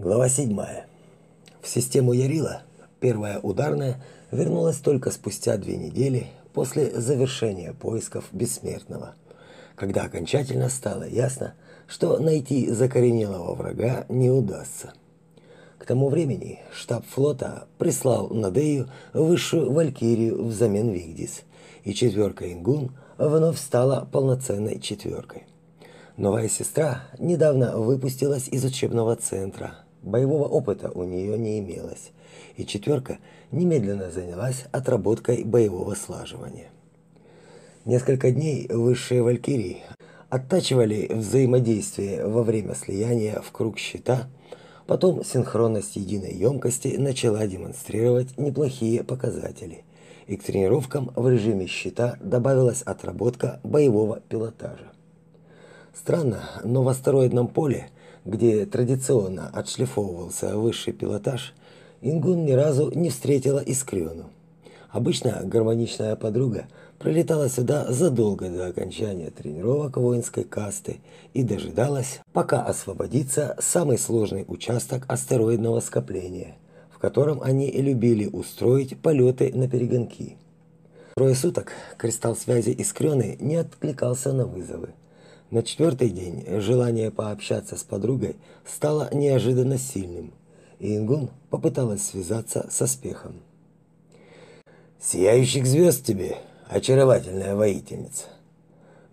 Глава 7. В систему Ярила первая ударная вернулась только спустя две недели после завершения поисков бессмертного, когда окончательно стало ясно, что найти закоренелого врага не удастся. К тому времени штаб флота прислал на Дею высшую валькирию взамен Вигдис, и четверка Ингун вновь стала полноценной четверкой. Новая сестра недавно выпустилась из учебного центра – Боевого опыта у нее не имелось, и четверка немедленно занялась отработкой боевого слаживания. Несколько дней высшие валькирии оттачивали взаимодействие во время слияния в круг щита, потом синхронность единой емкости начала демонстрировать неплохие показатели, и к тренировкам в режиме щита добавилась отработка боевого пилотажа. Странно, но в астероидном поле – где традиционно отшлифовывался высший пилотаж, Ингун ни разу не встретила Искрёну. Обычно гармоничная подруга прилетала сюда задолго до окончания тренировок воинской касты и дожидалась, пока освободится самый сложный участок астероидного скопления, в котором они любили устроить полеты на перегонки. Трое суток кристалл связи Искрёны не откликался на вызовы. На четвертый день желание пообщаться с подругой стало неожиданно сильным, и Ингун попыталась связаться со спехом. «Сияющих звезд тебе, очаровательная воительница!»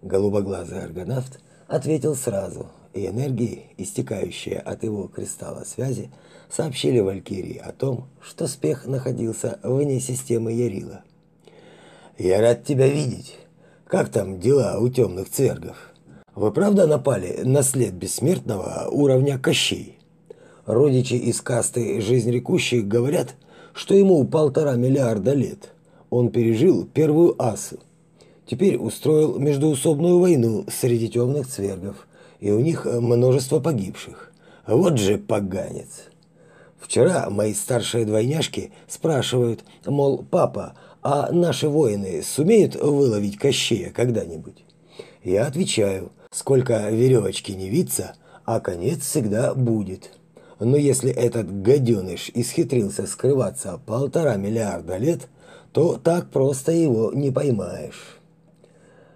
Голубоглазый аргонавт ответил сразу, и энергии, истекающие от его кристалла связи, сообщили Валькирии о том, что спех находился вне системы Ярила. «Я рад тебя видеть. Как там дела у темных цвергов?» Вы правда напали на след бессмертного уровня Кощей? Родичи из касты жизнерекущих говорят, что ему полтора миллиарда лет. Он пережил первую асу. Теперь устроил междуусобную войну среди темных цвергов, и у них множество погибших. Вот же поганец. Вчера мои старшие двойняшки спрашивают, мол, папа, а наши воины сумеют выловить Кощея когда-нибудь? Я отвечаю – Сколько веревочки не виться, а конец всегда будет. Но если этот гаденыш исхитрился скрываться полтора миллиарда лет, то так просто его не поймаешь.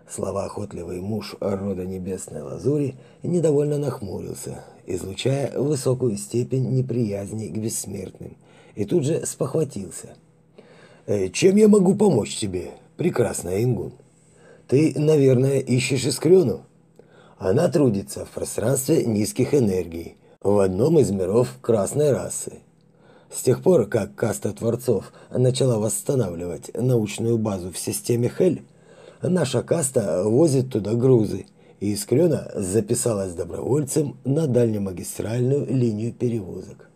Слова охотливый муж рода небесной лазури недовольно нахмурился, излучая высокую степень неприязни к бессмертным, и тут же спохватился. «Э, «Чем я могу помочь тебе, прекрасная Ингун? Ты, наверное, ищешь искрену?» Она трудится в пространстве низких энергий, в одном из миров красной расы. С тех пор, как каста творцов начала восстанавливать научную базу в системе Хель, наша каста возит туда грузы, и Искрена записалась добровольцем на дальнемагистральную линию перевозок.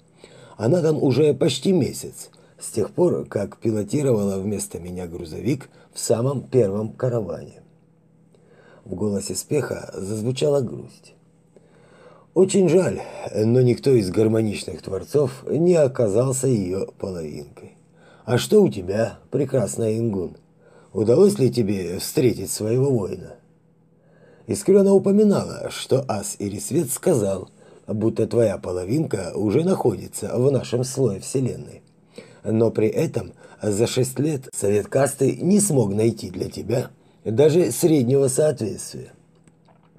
Она там уже почти месяц, с тех пор, как пилотировала вместо меня грузовик в самом первом караване. В голосе Спеха зазвучала грусть. Очень жаль, но никто из гармоничных творцов не оказался ее половинкой. А что у тебя, прекрасная Ингун? Удалось ли тебе встретить своего воина? Искрена упоминала, что Ас Ирисвет сказал, будто твоя половинка уже находится в нашем слое Вселенной. Но при этом за шесть лет Совет Касты не смог найти для тебя даже среднего соответствия.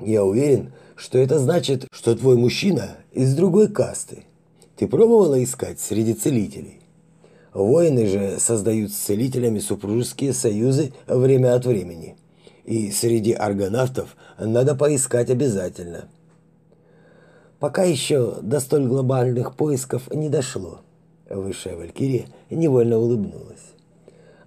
Я уверен, что это значит, что твой мужчина из другой касты. Ты пробовала искать среди целителей? Воины же создают с целителями супружеские союзы время от времени. И среди аргонавтов надо поискать обязательно. Пока еще до столь глобальных поисков не дошло. Высшая Валькирия невольно улыбнулась.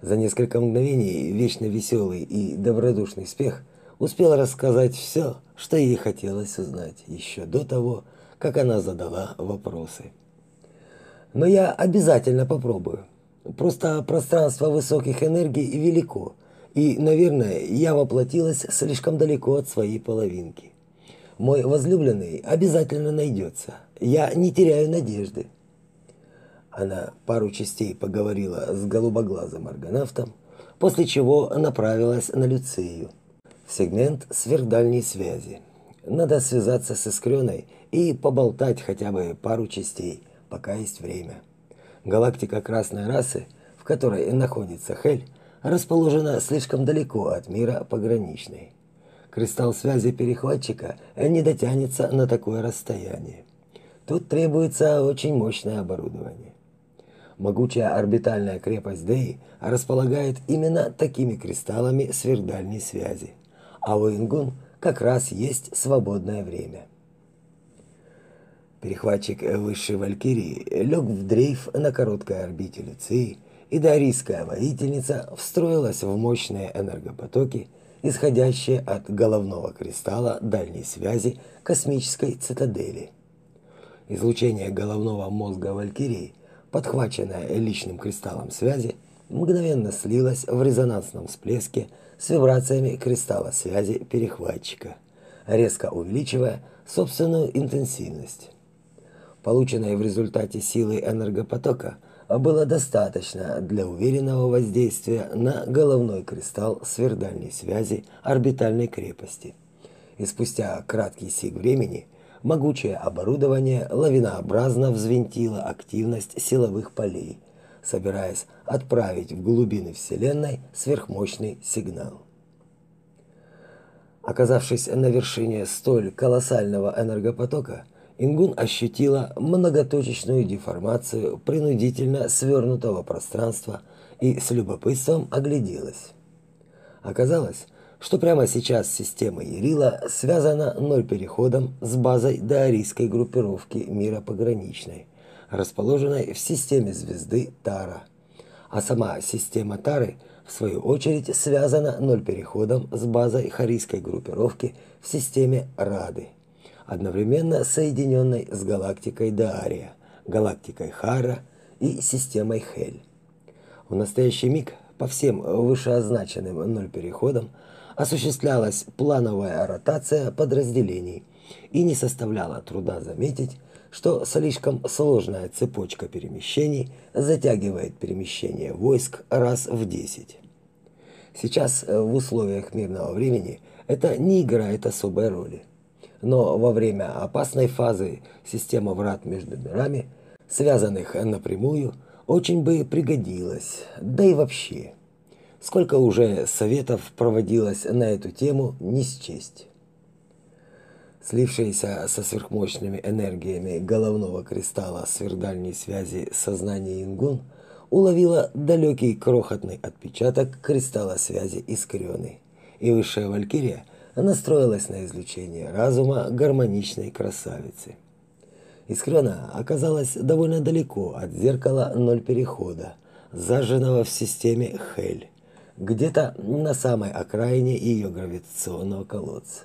За несколько мгновений вечно веселый и добродушный спех успел рассказать все, что ей хотелось узнать еще до того, как она задала вопросы. Но я обязательно попробую. Просто пространство высоких энергий велико, и, наверное, я воплотилась слишком далеко от своей половинки. Мой возлюбленный обязательно найдется. Я не теряю надежды. Она пару частей поговорила с голубоглазым аргонавтом, после чего направилась на Люцию, сегмент сверхдальней связи. Надо связаться с Искреной и поболтать хотя бы пару частей, пока есть время. Галактика красной расы, в которой находится Хель, расположена слишком далеко от мира пограничной. Кристалл связи перехватчика не дотянется на такое расстояние. Тут требуется очень мощное оборудование. Могучая орбитальная крепость Дэй располагает именно такими кристаллами сверхдальней связи. А у Ингун как раз есть свободное время. Перехватчик высшей Валькирии лег в дрейф на короткой орбите Люции, и дарийская воительница встроилась в мощные энергопотоки, исходящие от головного кристалла дальней связи космической цитадели. Излучение головного мозга Валькирии – подхваченная личным кристаллом связи, мгновенно слилась в резонансном всплеске с вибрациями кристалла связи перехватчика, резко увеличивая собственную интенсивность. Полученной в результате силы энергопотока было достаточно для уверенного воздействия на головной кристалл сверхдальней связи орбитальной крепости. И спустя краткий сиг времени – могучее оборудование лавинообразно взвинтило активность силовых полей, собираясь отправить в глубины Вселенной сверхмощный сигнал. Оказавшись на вершине столь колоссального энергопотока, Ингун ощутила многоточечную деформацию принудительно свернутого пространства и с любопытством огляделась. Оказалось, что прямо сейчас система Ярила связана ноль переходом с базой даорийской группировки мира пограничной, расположенной в системе звезды Тара. А сама система Тары, в свою очередь, связана ноль переходом с базой харийской группировки в системе Рады, одновременно соединенной с галактикой Даария, галактикой Хара и системой Хель. В настоящий миг по всем вышеозначенным ноль переходам – осуществлялась плановая ротация подразделений, и не составляло труда заметить, что слишком сложная цепочка перемещений затягивает перемещение войск раз в 10. Сейчас э, в условиях мирного времени это не играет особой роли. Но во время опасной фазы система врат между мирами, связанных напрямую, очень бы пригодилась, да и вообще – Сколько уже советов проводилось на эту тему, не счесть. Слившаяся со сверхмощными энергиями головного кристалла сверхдальней связи сознания Ингун уловила далекий крохотный отпечаток кристалла связи Искрёны, и высшая валькирия настроилась на излучение разума гармоничной красавицы. Искрёна оказалась довольно далеко от зеркала ноль перехода, зажженного в системе Хель где-то на самой окраине ее гравитационного колодца.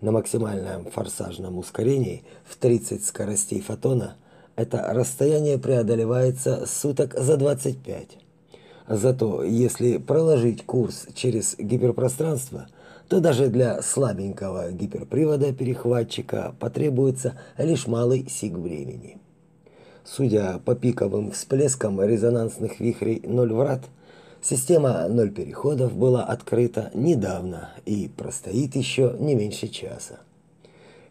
На максимальном форсажном ускорении в 30 скоростей фотона это расстояние преодолевается суток за 25. Зато если проложить курс через гиперпространство, то даже для слабенького гиперпривода перехватчика потребуется лишь малый сиг времени. Судя по пиковым всплескам резонансных вихрей ноль врат – Система ноль переходов была открыта недавно и простоит еще не меньше часа.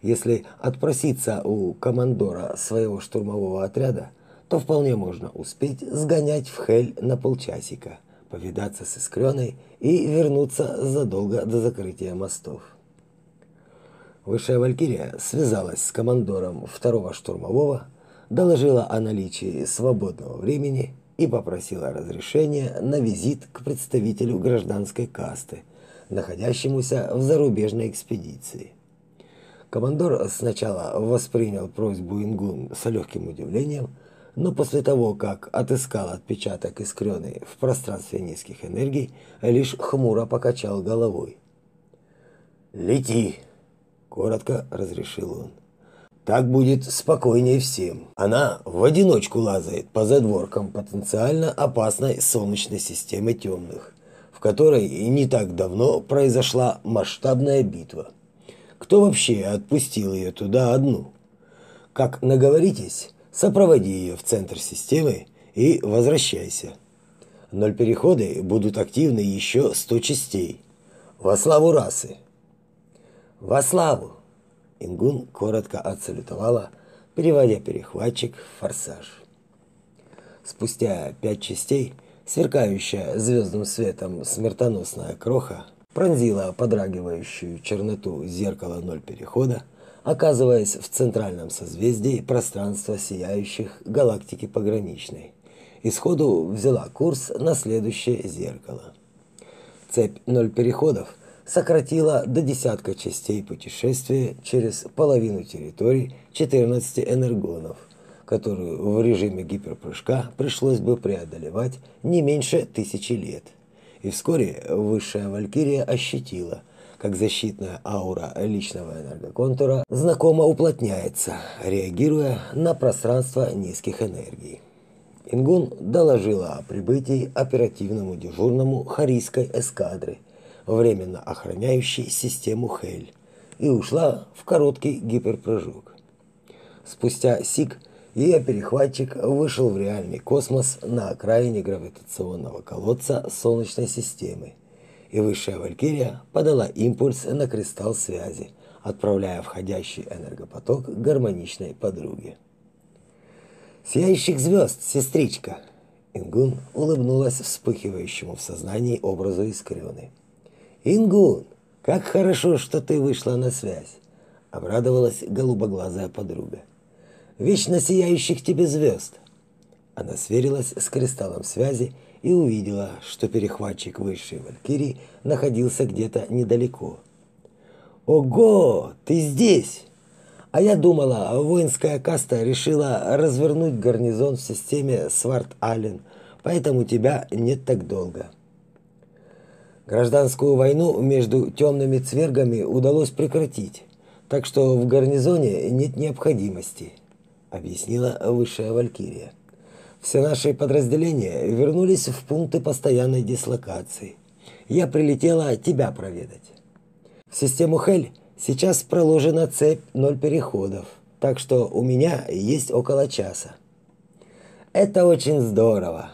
Если отпроситься у командора своего штурмового отряда, то вполне можно успеть сгонять в Хель на полчасика, повидаться с Искреной и вернуться задолго до закрытия мостов. Высшая Валькирия связалась с командором второго штурмового, доложила о наличии свободного времени и попросила разрешения на визит к представителю гражданской касты, находящемуся в зарубежной экспедиции. Командор сначала воспринял просьбу Ингун с легким удивлением, но после того, как отыскал отпечаток искрённой в пространстве низких энергий, лишь хмуро покачал головой. «Лети!» – коротко разрешил он. Так будет спокойнее всем. Она в одиночку лазает по задворкам потенциально опасной солнечной системы темных, в которой не так давно произошла масштабная битва. Кто вообще отпустил ее туда одну? Как наговоритесь, сопроводи ее в центр системы и возвращайся. Ноль переходы будут активны еще сто частей. Во славу расы. Во славу, Ингун коротко отсалютовала, переводя перехватчик в форсаж. Спустя пять частей сверкающая звездным светом смертоносная кроха пронзила подрагивающую черноту зеркала ноль перехода, оказываясь в центральном созвездии пространства сияющих галактики пограничной. И сходу взяла курс на следующее зеркало. Цепь ноль переходов сократила до десятка частей путешествия через половину территорий 14 энергонов, которую в режиме гиперпрыжка пришлось бы преодолевать не меньше тысячи лет. И вскоре высшая валькирия ощутила, как защитная аура личного энергоконтура знакомо уплотняется, реагируя на пространство низких энергий. Ингун доложила о прибытии оперативному дежурному харийской эскадры, временно охраняющей систему Хель, и ушла в короткий гиперпрыжок. Спустя сик ее перехватчик вышел в реальный космос на окраине гравитационного колодца Солнечной системы, и высшая Валькирия подала импульс на кристалл связи, отправляя входящий энергопоток гармоничной подруге. «Сияющих звезд, сестричка!» Ингун улыбнулась вспыхивающему в сознании образу Искрены. «Ингун, как хорошо, что ты вышла на связь!» Обрадовалась голубоглазая подруга вечно сияющих тебе звезд. Она сверилась с кристаллом связи и увидела, что перехватчик высшей валькирии находился где-то недалеко. «Ого, ты здесь!» А я думала, воинская каста решила развернуть гарнизон в системе Сварт-Аллен, поэтому тебя нет так долго. Гражданскую войну между темными цвергами удалось прекратить, так что в гарнизоне нет необходимости объяснила высшая валькирия. Все наши подразделения вернулись в пункты постоянной дислокации. Я прилетела тебя проведать. В систему Хель сейчас проложена цепь ноль переходов, так что у меня есть около часа. Это очень здорово.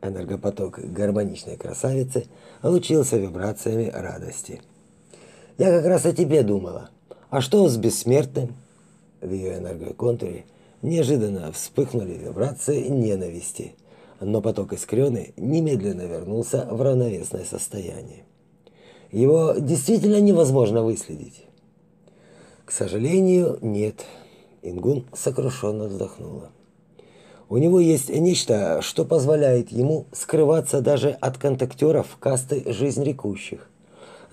Энергопоток гармоничной красавицы лучился вибрациями радости. Я как раз о тебе думала. А что с бессмертным? В ее энергоконтуре Неожиданно вспыхнули вибрации ненависти, но поток искрены немедленно вернулся в равновесное состояние. Его действительно невозможно выследить. К сожалению, нет. Ингун сокрушенно вздохнула. У него есть нечто, что позволяет ему скрываться даже от контактеров касты жизнь рекущих.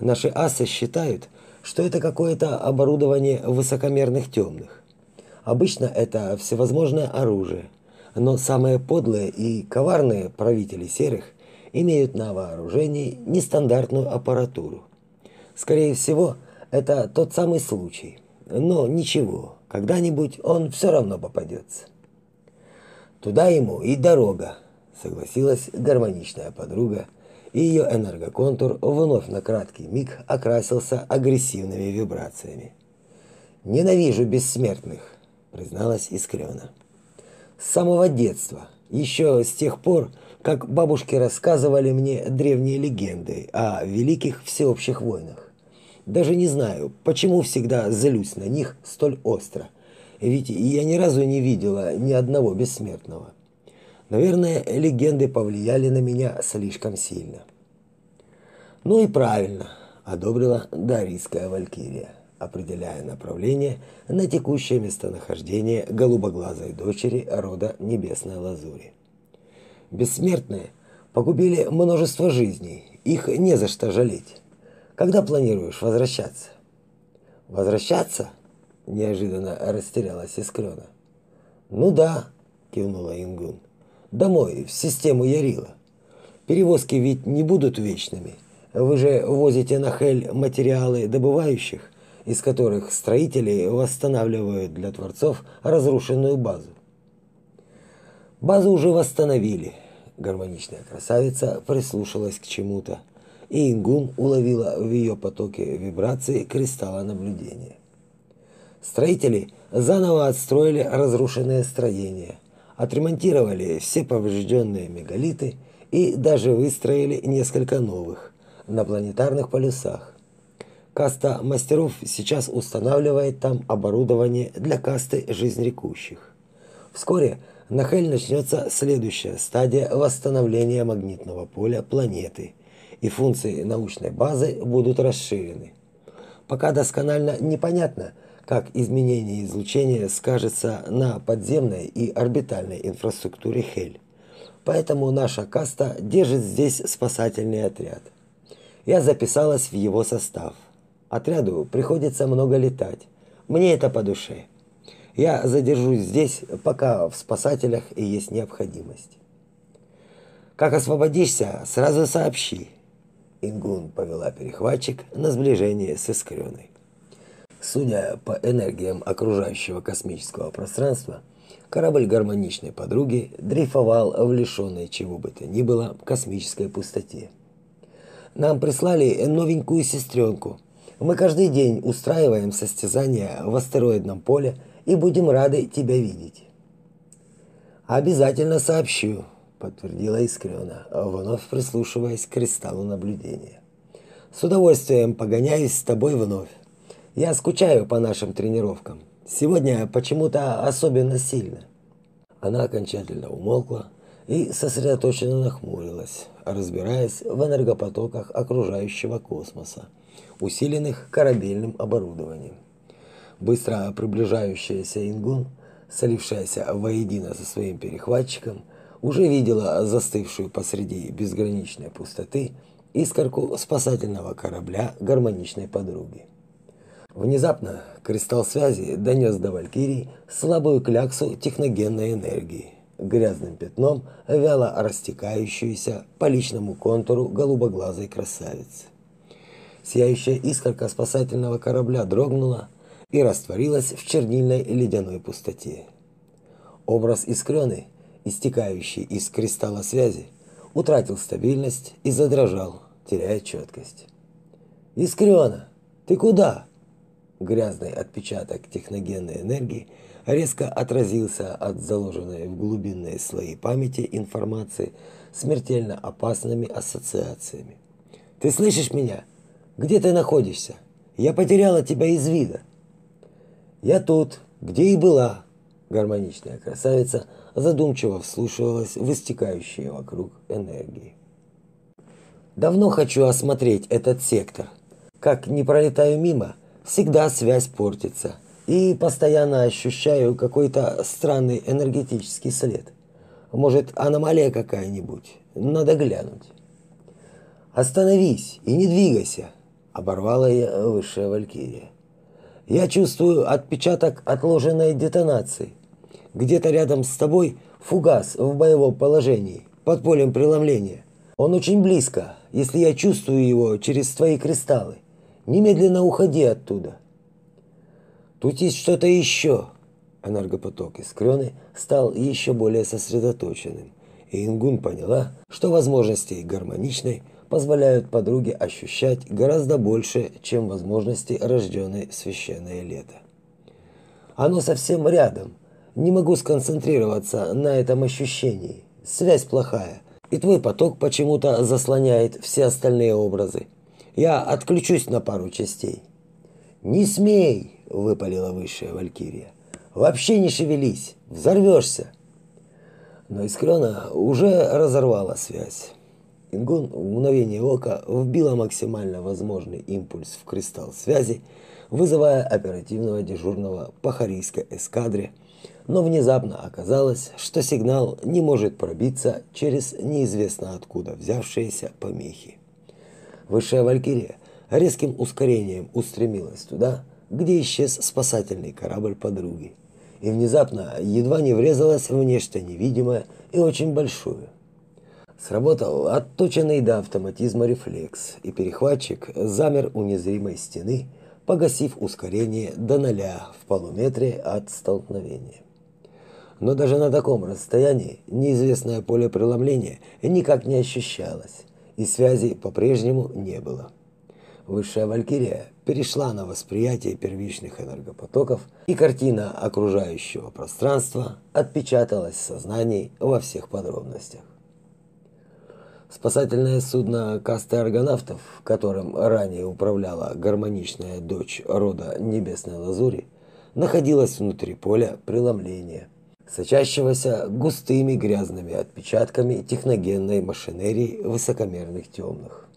Наши асы считают, что это какое-то оборудование высокомерных темных. Обычно это всевозможное оружие, но самые подлые и коварные правители серых имеют на вооружении нестандартную аппаратуру. Скорее всего, это тот самый случай. Но ничего, когда-нибудь он все равно попадется. Туда ему и дорога, согласилась гармоничная подруга, и ее энергоконтур вновь на краткий миг окрасился агрессивными вибрациями. Ненавижу бессмертных, призналась искренно. С самого детства, еще с тех пор, как бабушки рассказывали мне древние легенды о великих всеобщих войнах. Даже не знаю, почему всегда злюсь на них столь остро. Ведь я ни разу не видела ни одного бессмертного. Наверное, легенды повлияли на меня слишком сильно. Ну и правильно, одобрила Дарийская валькирия определяя направление на текущее местонахождение голубоглазой дочери рода Небесной Лазури. Бессмертные погубили множество жизней, их не за что жалеть. Когда планируешь возвращаться? Возвращаться? Неожиданно растерялась Искрена. Ну да, кивнула Ингун. Домой, в систему Ярила. Перевозки ведь не будут вечными. Вы же возите на Хель материалы добывающих, из которых строители восстанавливают для творцов разрушенную базу. Базу уже восстановили. Гармоничная красавица прислушалась к чему-то, и Ингун уловила в ее потоке вибрации кристалла наблюдения. Строители заново отстроили разрушенные строения, отремонтировали все поврежденные мегалиты и даже выстроили несколько новых на планетарных полюсах Каста мастеров сейчас устанавливает там оборудование для касты жизнерекущих. Вскоре на Хель начнется следующая стадия восстановления магнитного поля планеты, и функции научной базы будут расширены. Пока досконально непонятно, как изменение излучения скажется на подземной и орбитальной инфраструктуре Хель. Поэтому наша каста держит здесь спасательный отряд. Я записалась в его состав. Отряду приходится много летать. Мне это по душе. Я задержусь здесь, пока в спасателях и есть необходимость. Как освободишься, сразу сообщи. Ингун повела перехватчик на сближение с Искрёной. Судя по энергиям окружающего космического пространства, корабль гармоничной подруги дрейфовал в лишенной чего бы то ни было космической пустоте. Нам прислали новенькую сестренку. Мы каждый день устраиваем состязания в астероидном поле и будем рады тебя видеть. Обязательно сообщу, подтвердила Искрена, вновь прислушиваясь к кристаллу наблюдения. С удовольствием погоняюсь с тобой вновь. Я скучаю по нашим тренировкам. Сегодня почему-то особенно сильно. Она окончательно умолкла и сосредоточенно нахмурилась, разбираясь в энергопотоках окружающего космоса, усиленных корабельным оборудованием. Быстро приближающаяся Ингун, солившаяся воедино со своим перехватчиком, уже видела застывшую посреди безграничной пустоты искорку спасательного корабля гармоничной подруги. Внезапно кристалл связи донес до Валькирии слабую кляксу техногенной энергии, грязным пятном, вяло растекающуюся по личному контуру голубоглазой красавицы. Сияющая искорка спасательного корабля дрогнула и растворилась в чернильной ледяной пустоте. Образ искрёны, истекающий из кристалла связи, утратил стабильность и задрожал, теряя четкость. «Искрёна, ты куда?» Грязный отпечаток техногенной энергии резко отразился от заложенной в глубинные слои памяти информации смертельно опасными ассоциациями. «Ты слышишь меня? Где ты находишься? Я потеряла тебя из вида». «Я тут, где и была», – гармоничная красавица задумчиво вслушивалась в истекающие вокруг энергии. «Давно хочу осмотреть этот сектор. Как не пролетаю мимо – всегда связь портится. И постоянно ощущаю какой-то странный энергетический след. Может, аномалия какая-нибудь? Надо глянуть. Остановись и не двигайся, оборвала я высшая валькирия. Я чувствую отпечаток отложенной детонации. Где-то рядом с тобой фугас в боевом положении, под полем преломления. Он очень близко, если я чувствую его через твои кристаллы. Немедленно уходи оттуда. Тут есть что-то еще. Энергопоток из Крёны стал еще более сосредоточенным, и Ингун поняла, что возможности гармоничной позволяют подруге ощущать гораздо больше, чем возможности рожденной священное лето. Оно совсем рядом. Не могу сконцентрироваться на этом ощущении. Связь плохая, и твой поток почему-то заслоняет все остальные образы. Я отключусь на пару частей. Не смей, выпалила высшая валькирия. Вообще не шевелись, взорвешься. Но Искрена уже разорвала связь. Ингун в мгновение ока вбила максимально возможный импульс в кристалл связи, вызывая оперативного дежурного по Харийской эскадре, но внезапно оказалось, что сигнал не может пробиться через неизвестно откуда взявшиеся помехи. Высшая Валькирия резким ускорением устремилась туда, где исчез спасательный корабль подруги, и внезапно едва не врезалась в нечто невидимое и очень большое. Сработал отточенный до автоматизма рефлекс, и перехватчик замер у незримой стены, погасив ускорение до ноля в полуметре от столкновения. Но даже на таком расстоянии неизвестное поле преломления никак не ощущалось и связи по-прежнему не было. Высшая Валькирия перешла на восприятие первичных энергопотоков, и картина окружающего пространства отпечаталась в сознании во всех подробностях. Спасательное судно касты аргонавтов, которым ранее управляла гармоничная дочь рода Небесной Лазури, находилось внутри поля преломления, сочащегося густыми грязными отпечатками техногенной машинерии высокомерных темных.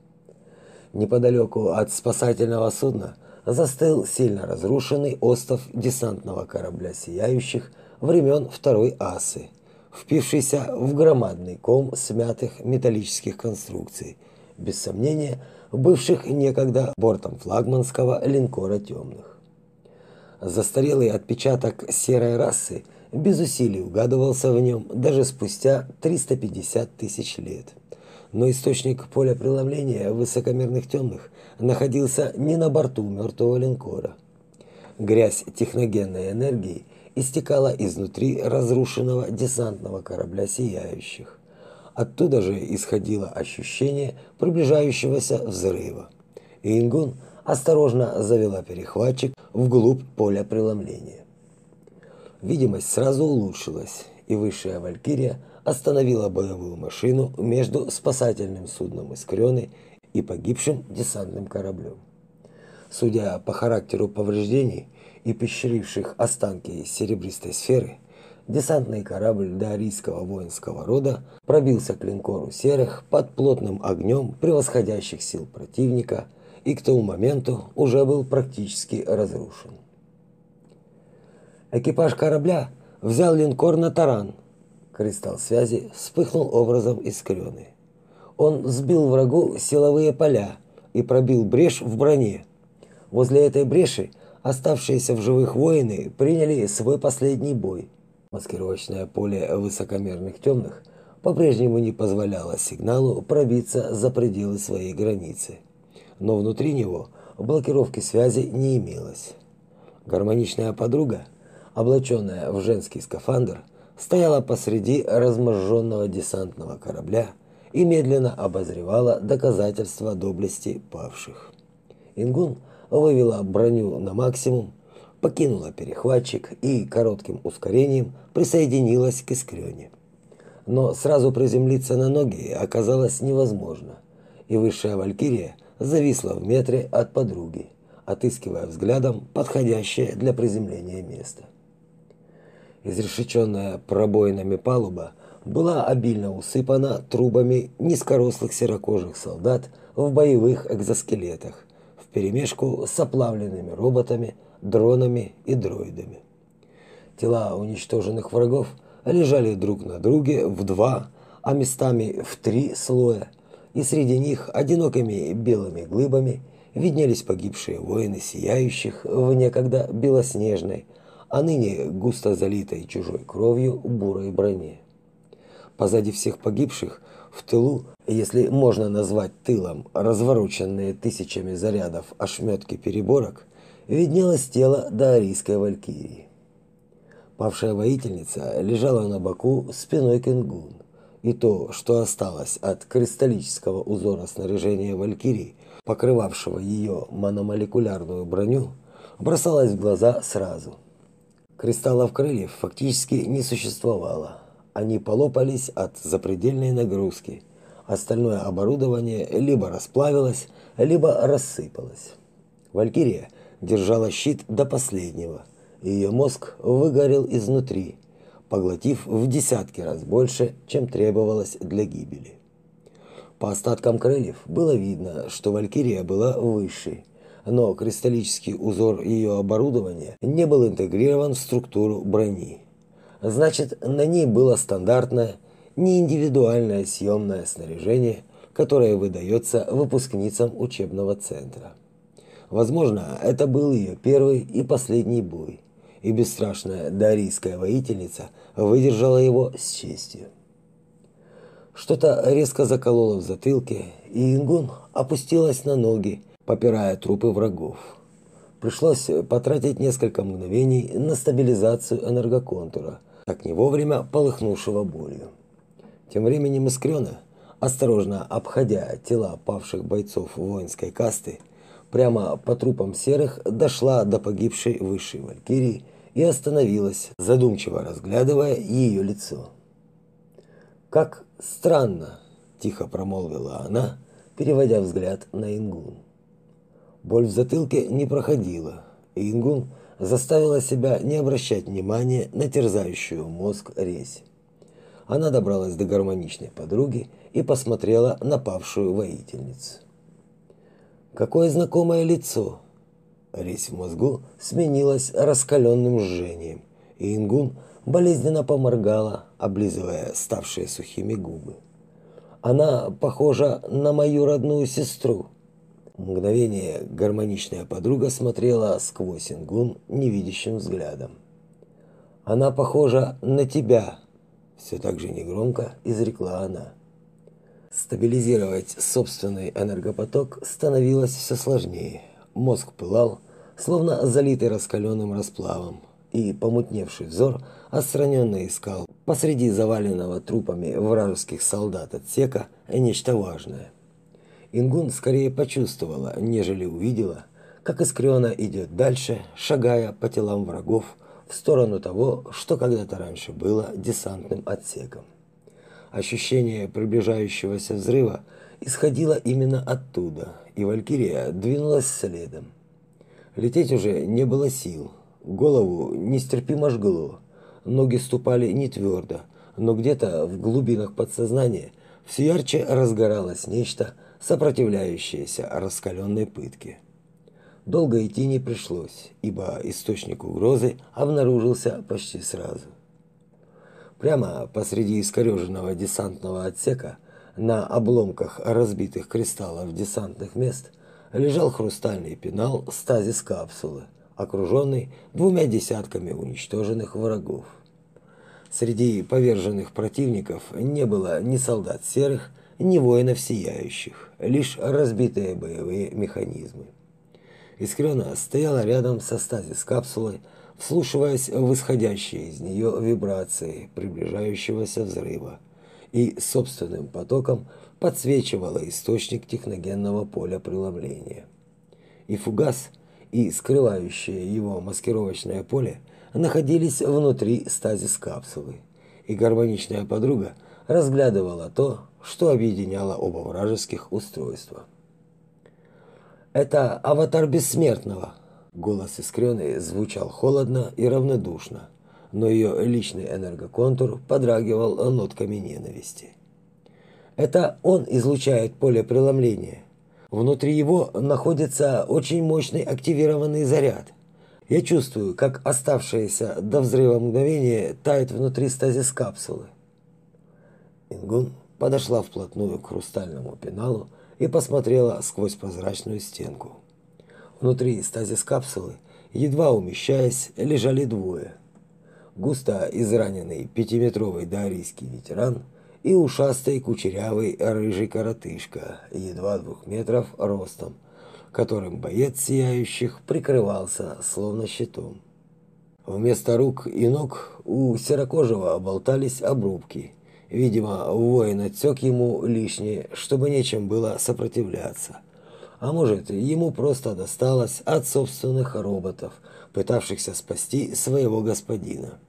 Неподалеку от спасательного судна застыл сильно разрушенный остов десантного корабля «Сияющих» времен Второй Асы, впившийся в громадный ком смятых металлических конструкций, без сомнения, бывших некогда бортом флагманского линкора «Темных». Застарелый отпечаток серой расы без усилий угадывался в нем даже спустя 350 тысяч лет. Но источник поля преломления высокомерных темных находился не на борту мертвого линкора. Грязь техногенной энергии истекала изнутри разрушенного десантного корабля сияющих. Оттуда же исходило ощущение приближающегося взрыва. Ингун осторожно завела перехватчик вглубь поля преломления. Видимость сразу улучшилась, и высшая Валькирия остановила боевую машину между спасательным судном Искрены и погибшим десантным кораблем. Судя по характеру повреждений и пещеривших останки серебристой сферы, десантный корабль дарийского воинского рода пробился к линкору серых под плотным огнем превосходящих сил противника и к тому моменту уже был практически разрушен. Экипаж корабля взял линкор на таран. Кристалл связи вспыхнул образом искрённый. Он сбил врагу силовые поля и пробил брешь в броне. Возле этой бреши оставшиеся в живых воины приняли свой последний бой. Маскировочное поле высокомерных темных по-прежнему не позволяло сигналу пробиться за пределы своей границы но внутри него блокировки связи не имелось. Гармоничная подруга, облаченная в женский скафандр, стояла посреди разможженного десантного корабля и медленно обозревала доказательства доблести павших. Ингун вывела броню на максимум, покинула перехватчик и коротким ускорением присоединилась к Искрёне. Но сразу приземлиться на ноги оказалось невозможно, и высшая валькирия зависла в метре от подруги, отыскивая взглядом подходящее для приземления место. Изрешеченная пробоинами палуба была обильно усыпана трубами низкорослых серокожих солдат в боевых экзоскелетах, вперемешку с оплавленными роботами, дронами и дроидами. Тела уничтоженных врагов лежали друг на друге в два, а местами в три слоя, и среди них одинокими белыми глыбами виднелись погибшие воины сияющих в некогда белоснежной, а ныне густо залитой чужой кровью бурой броне. Позади всех погибших, в тылу, если можно назвать тылом, развороченные тысячами зарядов ошметки переборок, виднелось тело даорийской валькирии. Павшая воительница лежала на боку спиной к Ингун и то, что осталось от кристаллического узора снаряжения Валькирии, покрывавшего ее мономолекулярную броню, бросалось в глаза сразу. Кристаллов крыльев фактически не существовало. Они полопались от запредельной нагрузки. Остальное оборудование либо расплавилось, либо рассыпалось. Валькирия держала щит до последнего. Ее мозг выгорел изнутри, поглотив в десятки раз больше, чем требовалось для гибели. По остаткам крыльев было видно, что Валькирия была высшей, но кристаллический узор ее оборудования не был интегрирован в структуру брони. Значит, на ней было стандартное, неиндивидуальное съемное снаряжение, которое выдается выпускницам учебного центра. Возможно, это был ее первый и последний бой и бесстрашная дарийская воительница выдержала его с честью. Что-то резко закололо в затылке, и Ингун опустилась на ноги, попирая трупы врагов. Пришлось потратить несколько мгновений на стабилизацию энергоконтура, так не вовремя полыхнувшего болью. Тем временем Искрена, осторожно обходя тела павших бойцов воинской касты, прямо по трупам серых дошла до погибшей высшей валькирии и остановилась, задумчиво разглядывая ее лицо. «Как странно!» – тихо промолвила она, переводя взгляд на Ингун. Боль в затылке не проходила, и Ингун заставила себя не обращать внимания на терзающую мозг резь. Она добралась до гармоничной подруги и посмотрела на павшую воительницу. Какое знакомое лицо! Резь в мозгу сменилась раскаленным жжением, и Ингун болезненно поморгала, облизывая ставшие сухими губы. Она похожа на мою родную сестру. Мгновение гармоничная подруга смотрела сквозь Ингун невидящим взглядом. Она похожа на тебя, все так же негромко изрекла она. Стабилизировать собственный энергопоток становилось все сложнее. Мозг пылал, словно залитый раскаленным расплавом, и помутневший взор отстраненно искал посреди заваленного трупами вражеских солдат отсека нечто важное. Ингун скорее почувствовала, нежели увидела, как Искрена идет дальше, шагая по телам врагов в сторону того, что когда-то раньше было десантным отсеком. Ощущение приближающегося взрыва исходило именно оттуда, и Валькирия двинулась следом. Лететь уже не было сил, голову нестерпимо жгло, ноги ступали не твердо, но где-то в глубинах подсознания все ярче разгоралось нечто, сопротивляющееся раскаленной пытке. Долго идти не пришлось, ибо источник угрозы обнаружился почти сразу. Прямо посреди искореженного десантного отсека, на обломках разбитых кристаллов десантных мест, лежал хрустальный пенал стазис капсулы, окруженный двумя десятками уничтоженных врагов. Среди поверженных противников не было ни солдат серых, ни воинов сияющих, лишь разбитые боевые механизмы. Искрена стояла рядом со стазис капсулой, вслушиваясь в исходящие из нее вибрации приближающегося взрыва, и собственным потоком подсвечивала источник техногенного поля преломления. И фугас, и скрывающее его маскировочное поле находились внутри стазис капсулы, и гармоничная подруга разглядывала то, что объединяло оба вражеских устройства. Это аватар бессмертного. Голос Искрёны звучал холодно и равнодушно, но ее личный энергоконтур подрагивал нотками ненависти. Это он излучает поле преломления. Внутри его находится очень мощный активированный заряд. Я чувствую, как оставшееся до взрыва мгновение тает внутри стазис капсулы. Ингун подошла вплотную к хрустальному пеналу и посмотрела сквозь прозрачную стенку. Внутри стазис капсулы, едва умещаясь, лежали двое. Густо израненный пятиметровый дарийский ветеран и ушастый кучерявый рыжий коротышка, едва двух метров ростом, которым боец сияющих прикрывался словно щитом. Вместо рук и ног у серокожего болтались обрубки – Видимо, воин отсек ему лишнее, чтобы нечем было сопротивляться. А может, ему просто досталось от собственных роботов, пытавшихся спасти своего господина.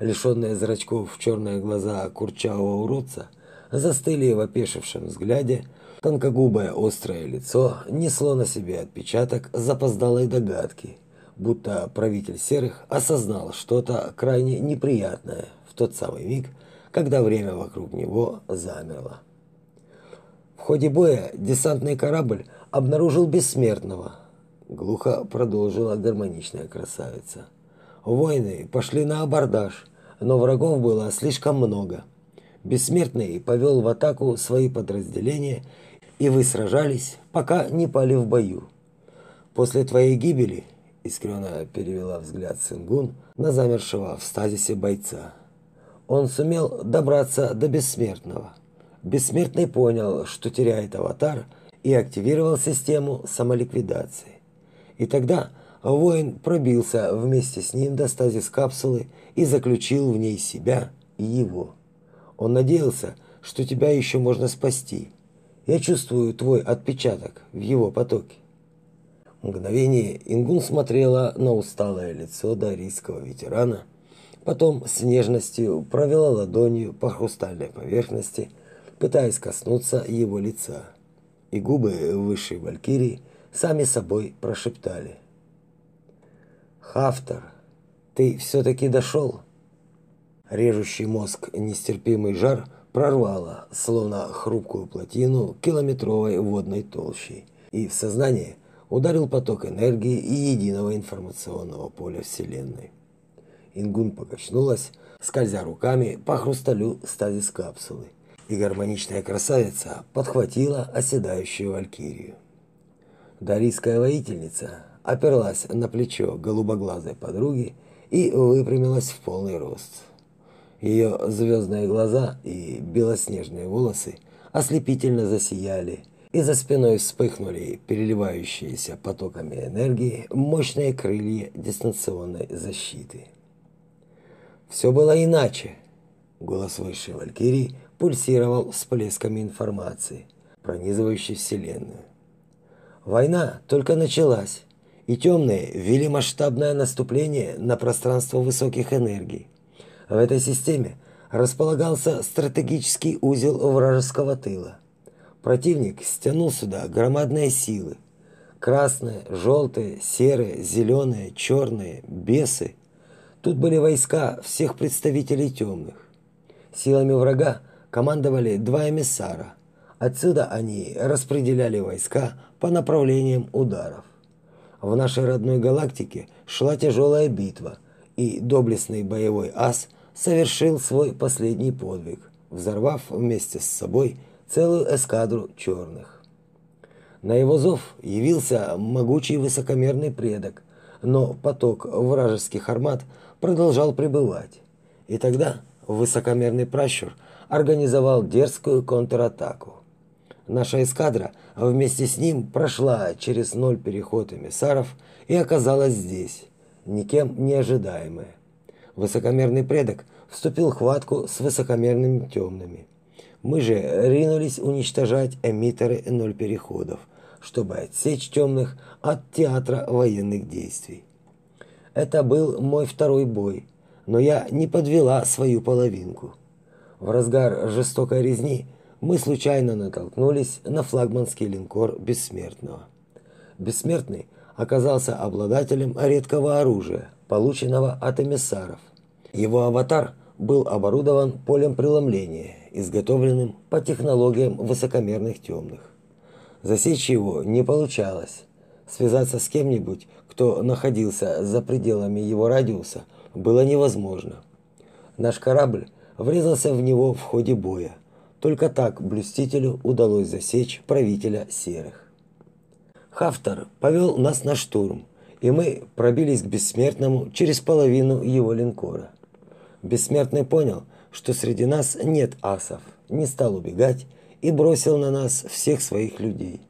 Лишенные зрачков черные глаза курчавого уродца застыли в опешившем взгляде, тонкогубое острое лицо несло на себе отпечаток запоздалой догадки, будто правитель серых осознал что-то крайне неприятное в тот самый миг, когда время вокруг него замерло. В ходе боя десантный корабль обнаружил бессмертного. Глухо продолжила гармоничная красавица. Воины пошли на абордаж, но врагов было слишком много. Бессмертный повел в атаку свои подразделения, и вы сражались, пока не пали в бою. После твоей гибели, искренно перевела взгляд Сингун на замершего в стазисе бойца он сумел добраться до бессмертного. Бессмертный понял, что теряет аватар, и активировал систему самоликвидации. И тогда воин пробился вместе с ним до стазис капсулы и заключил в ней себя и его. Он надеялся, что тебя еще можно спасти. Я чувствую твой отпечаток в его потоке. Мгновение Ингун смотрела на усталое лицо дарийского ветерана – Потом с нежностью провела ладонью по хрустальной поверхности, пытаясь коснуться его лица. И губы высшей валькирии сами собой прошептали. «Хафтер, ты все-таки дошел?» Режущий мозг нестерпимый жар прорвало, словно хрупкую плотину километровой водной толщей, и в сознание ударил поток энергии и единого информационного поля Вселенной. Ингун покачнулась, скользя руками по хрусталю стазис капсулы, и гармоничная красавица подхватила оседающую валькирию. Дарийская воительница оперлась на плечо голубоглазой подруги и выпрямилась в полный рост. Ее звездные глаза и белоснежные волосы ослепительно засияли, и за спиной вспыхнули переливающиеся потоками энергии мощные крылья дистанционной защиты. Все было иначе. Голос высшей валькирии пульсировал всплесками информации, пронизывающей Вселенную. Война только началась, и темные ввели масштабное наступление на пространство высоких энергий. В этой системе располагался стратегический узел вражеского тыла. Противник стянул сюда громадные силы. Красные, желтые, серые, зеленые, черные, бесы. Тут были войска всех представителей темных. Силами врага командовали два эмиссара. Отсюда они распределяли войска по направлениям ударов. В нашей родной галактике шла тяжелая битва, и доблестный боевой ас совершил свой последний подвиг, взорвав вместе с собой целую эскадру черных. На его зов явился могучий высокомерный предок, но поток вражеских армат продолжал пребывать. И тогда высокомерный пращур организовал дерзкую контратаку. Наша эскадра вместе с ним прошла через ноль переход эмиссаров и оказалась здесь, никем не ожидаемая высокомерный предок вступил в хватку с высокомерными темными. Мы же ринулись уничтожать эмиттеры ноль переходов, чтобы отсечь темных от театра военных действий. Это был мой второй бой, но я не подвела свою половинку. В разгар жестокой резни мы случайно натолкнулись на флагманский линкор Бессмертного. Бессмертный оказался обладателем редкого оружия, полученного от эмиссаров. Его аватар был оборудован полем преломления, изготовленным по технологиям высокомерных темных. Засечь его не получалось. Связаться с кем-нибудь, кто находился за пределами его радиуса, было невозможно. Наш корабль врезался в него в ходе боя. Только так блюстителю удалось засечь правителя серых. Хафтер повел нас на штурм, и мы пробились к бессмертному через половину его линкора. Бессмертный понял, что среди нас нет асов, не стал убегать и бросил на нас всех своих людей.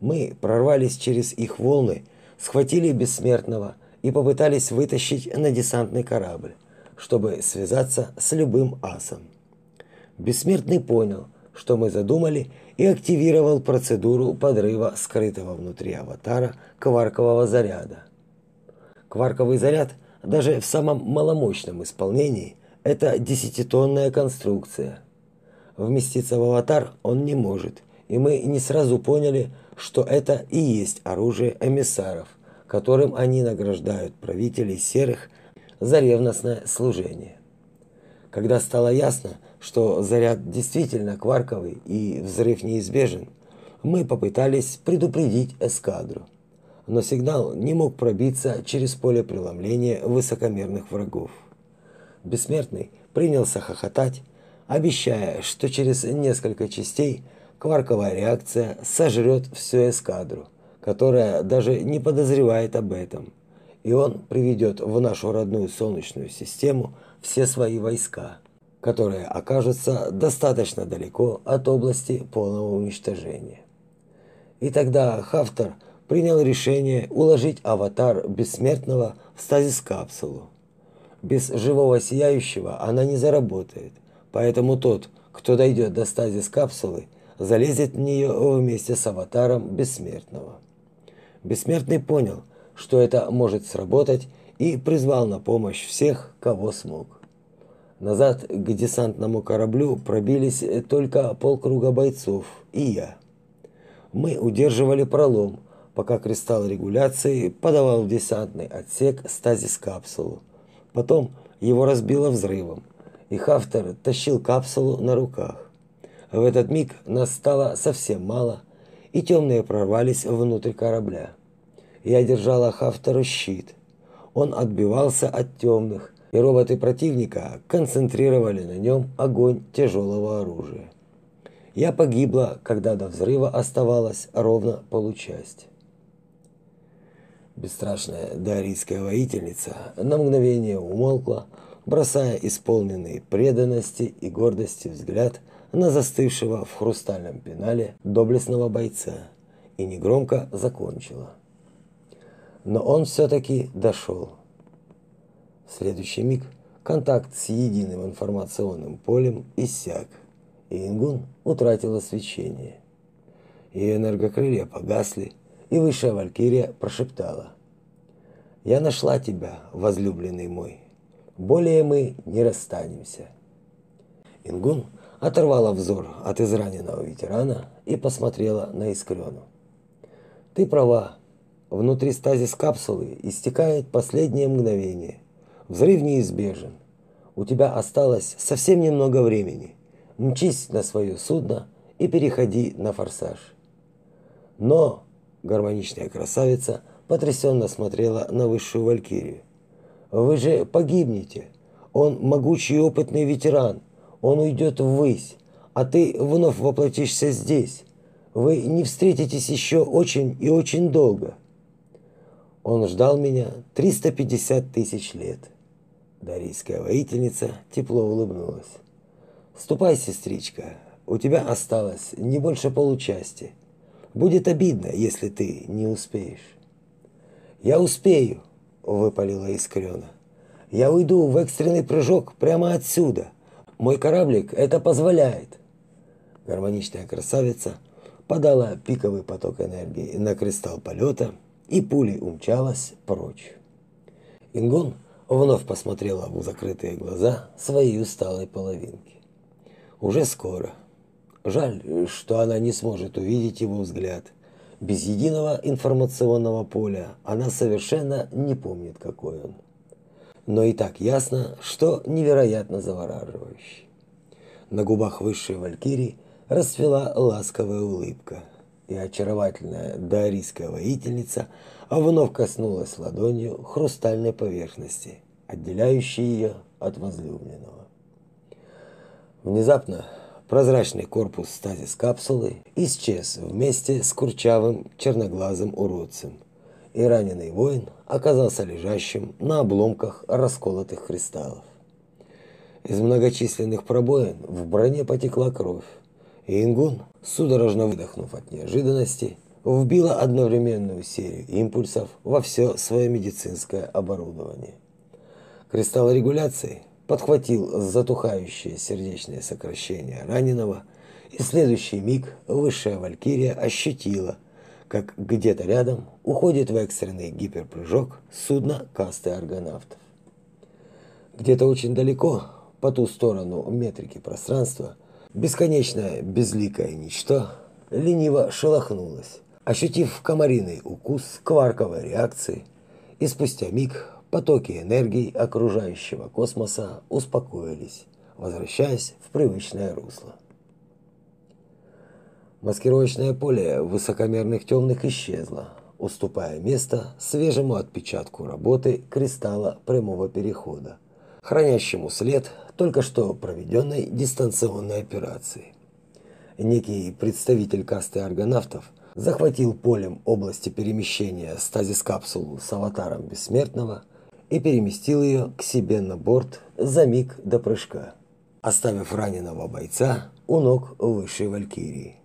Мы прорвались через их волны, схватили бессмертного и попытались вытащить на десантный корабль, чтобы связаться с любым асом. Бессмертный понял, что мы задумали и активировал процедуру подрыва скрытого внутри аватара кваркового заряда. Кварковый заряд даже в самом маломощном исполнении это десятитонная конструкция. Вместиться в аватар он не может, и мы не сразу поняли, что это и есть оружие эмиссаров, которым они награждают правителей серых за ревностное служение. Когда стало ясно, что заряд действительно кварковый и взрыв неизбежен, мы попытались предупредить эскадру. Но сигнал не мог пробиться через поле преломления высокомерных врагов. Бессмертный принялся хохотать, обещая, что через несколько частей кварковая реакция сожрет всю эскадру, которая даже не подозревает об этом, и он приведет в нашу родную Солнечную систему все свои войска которые окажутся достаточно далеко от области полного уничтожения. И тогда Хафтер принял решение уложить аватар бессмертного в стазис-капсулу. Без живого сияющего она не заработает, поэтому тот, кто дойдет до стазис-капсулы, залезет в нее вместе с аватаром бессмертного. Бессмертный понял, что это может сработать, и призвал на помощь всех, кого смог. Назад к десантному кораблю пробились только полкруга бойцов и я. Мы удерживали пролом, пока кристалл регуляции подавал в десантный отсек стазис-капсулу. Потом его разбило взрывом, и Хафтер тащил капсулу на руках. В этот миг нас стало совсем мало, и темные прорвались внутрь корабля. Я держала Хафтеру щит. Он отбивался от темных, и роботы противника концентрировали на нем огонь тяжелого оружия. Я погибла, когда до взрыва оставалось ровно получасть. Бесстрашная дарийская воительница на мгновение умолкла, бросая исполненный преданности и гордости взгляд на застывшего в хрустальном пенале доблестного бойца и негромко закончила. Но он все-таки дошел. В следующий миг контакт с единым информационным полем иссяк, и Ингун утратила свечение. Ее энергокрылья погасли, и высшая валькирия прошептала. «Я нашла тебя, возлюбленный мой. Более мы не расстанемся». Ингун оторвала взор от израненного ветерана и посмотрела на Искрену. «Ты права. Внутри стазис капсулы истекает последнее мгновение. Взрыв неизбежен. У тебя осталось совсем немного времени. Мчись на свое судно и переходи на форсаж». «Но...» – гармоничная красавица потрясенно смотрела на высшую валькирию. «Вы же погибнете. Он могучий опытный ветеран, он уйдет ввысь, а ты вновь воплотишься здесь. Вы не встретитесь еще очень и очень долго. Он ждал меня 350 тысяч лет. Дарийская воительница тепло улыбнулась. Ступай, сестричка, у тебя осталось не больше получасти. Будет обидно, если ты не успеешь. Я успею, выпалила Искрена. Я уйду в экстренный прыжок прямо отсюда. Мой кораблик это позволяет. Гармоничная красавица подала пиковый поток энергии на кристалл полета и пулей умчалась прочь. Ингон вновь посмотрела в закрытые глаза своей усталой половинки. Уже скоро. Жаль, что она не сможет увидеть его взгляд. Без единого информационного поля она совершенно не помнит, какой он но и так ясно, что невероятно завораживающий. На губах высшей валькирии расцвела ласковая улыбка, и очаровательная дарийская воительница вновь коснулась ладонью хрустальной поверхности, отделяющей ее от возлюбленного. Внезапно прозрачный корпус стазис капсулы исчез вместе с курчавым черноглазым уродцем – и раненый воин оказался лежащим на обломках расколотых кристаллов. Из многочисленных пробоин в броне потекла кровь, и Ингун, судорожно выдохнув от неожиданности, вбила одновременную серию импульсов во все свое медицинское оборудование. Кристалл регуляции подхватил затухающее сердечное сокращение раненого, и следующий миг высшая валькирия ощутила – как где-то рядом уходит в экстренный гиперпрыжок судно касты аргонавтов. Где-то очень далеко, по ту сторону метрики пространства, бесконечное безликое ничто лениво шелохнулось, ощутив комариный укус кварковой реакции, и спустя миг потоки энергии окружающего космоса успокоились, возвращаясь в привычное русло. Маскировочное поле высокомерных темных исчезло, уступая место свежему отпечатку работы кристалла прямого перехода, хранящему след только что проведенной дистанционной операции. Некий представитель касты аргонавтов захватил полем области перемещения стазис-капсулу с аватаром бессмертного и переместил ее к себе на борт за миг до прыжка, оставив раненого бойца у ног высшей валькирии.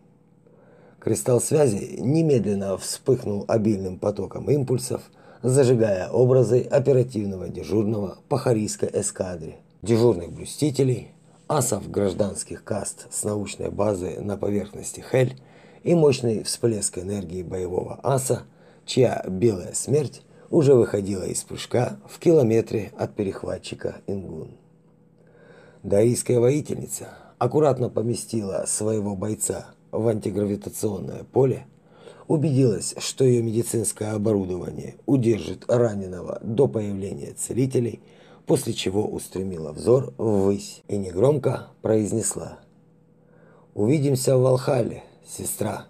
Кристалл связи немедленно вспыхнул обильным потоком импульсов, зажигая образы оперативного дежурного по Харийской эскадре, дежурных блюстителей, асов гражданских каст с научной базы на поверхности Хель и мощный всплеск энергии боевого аса, чья белая смерть уже выходила из прыжка в километре от перехватчика Ингун. Дарийская воительница аккуратно поместила своего бойца в антигравитационное поле, убедилась, что ее медицинское оборудование удержит раненого до появления целителей, после чего устремила взор ввысь и негромко произнесла: "Увидимся в Валхалле, сестра".